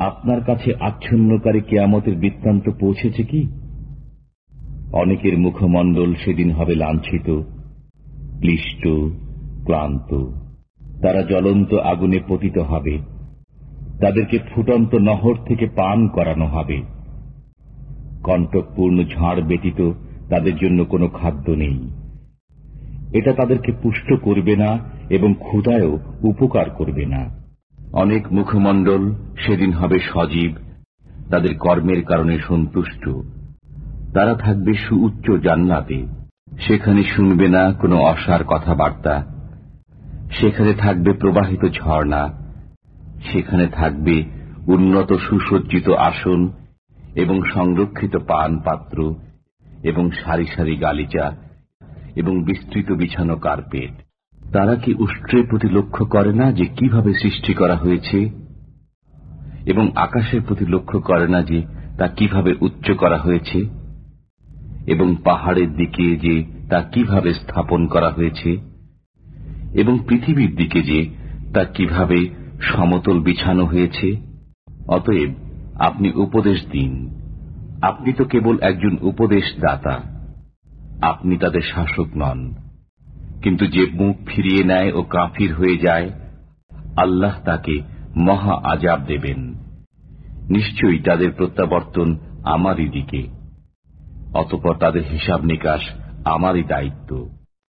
আপনার কাছে আচ্ছন্নকারী কেয়ামতের বৃত্তান্ত পৌঁছেছে কি? অনেকের মুখমণ্ডল সেদিন হবে লাঞ্ছিত, ক্লিষ্ট, ক্লান্ত। তারা জ্বলন্ত আগুনে পতিত হবে। তাদেরকে ফুটন্ত নহর থেকে পান করানো হবে। কণ্টকপূর্ণ ঝাড় ব্যতীত তাদের জন্য কোনো খাদ্য নেই। এটা তাদেরকে পুষ্ট করবে না এবং ক্ষুদায়ও উপকার করবে না। অনেক মুখমণ্ডল সেদিন হবে সজীব, তাদের কর্মের কারণে সন্তুষ্ট। তারা থাকবে সুউচ্চ জান্নাতে, সেখানে শুনবে না কোনো অসার কথাবার্তা। সেখানে থাকবে প্রবাহিত ঝর্ণা, সেখানে থাকবে উন্নত সুসজ্জিত আসন এবং সংরক্ষিত পান পাত্র এবং সারি সারি গালিচা এবং বিস্তৃত বিছানো কার্পেট। তারা কি উষ্ট্রের প্রতি লক্ষ্য করে না যে কীভাবে সৃষ্টি করা হয়েছে? এবং আকাশের প্রতি লক্ষ্য করে না যে তা কীভাবে উচ্চ করা হয়েছে? এবং পাহাড়ের দিকে যে তা কীভাবে স্থাপন করা হয়েছে? এবং পৃথিবীর দিকে যে তা কীভাবে সমতল বিছানো হয়েছে? অতএব আপনি উপদেশ দিন। আপনি তো কেবল একজন উপদেশ দাতা আপনি তাদের শাসক নন। কিন্তু যে মুখ ফিরিয়ে নেয় ও কাফির হয়ে যায়, আল্লাহ তাকে মহা আজাব দেবেন। নিশ্চয়ই তাদের প্রত্যাবর্তন আমারই দিকে, অতপর তাদের হিসাব নিকাশ আমারই দায়িত্ব।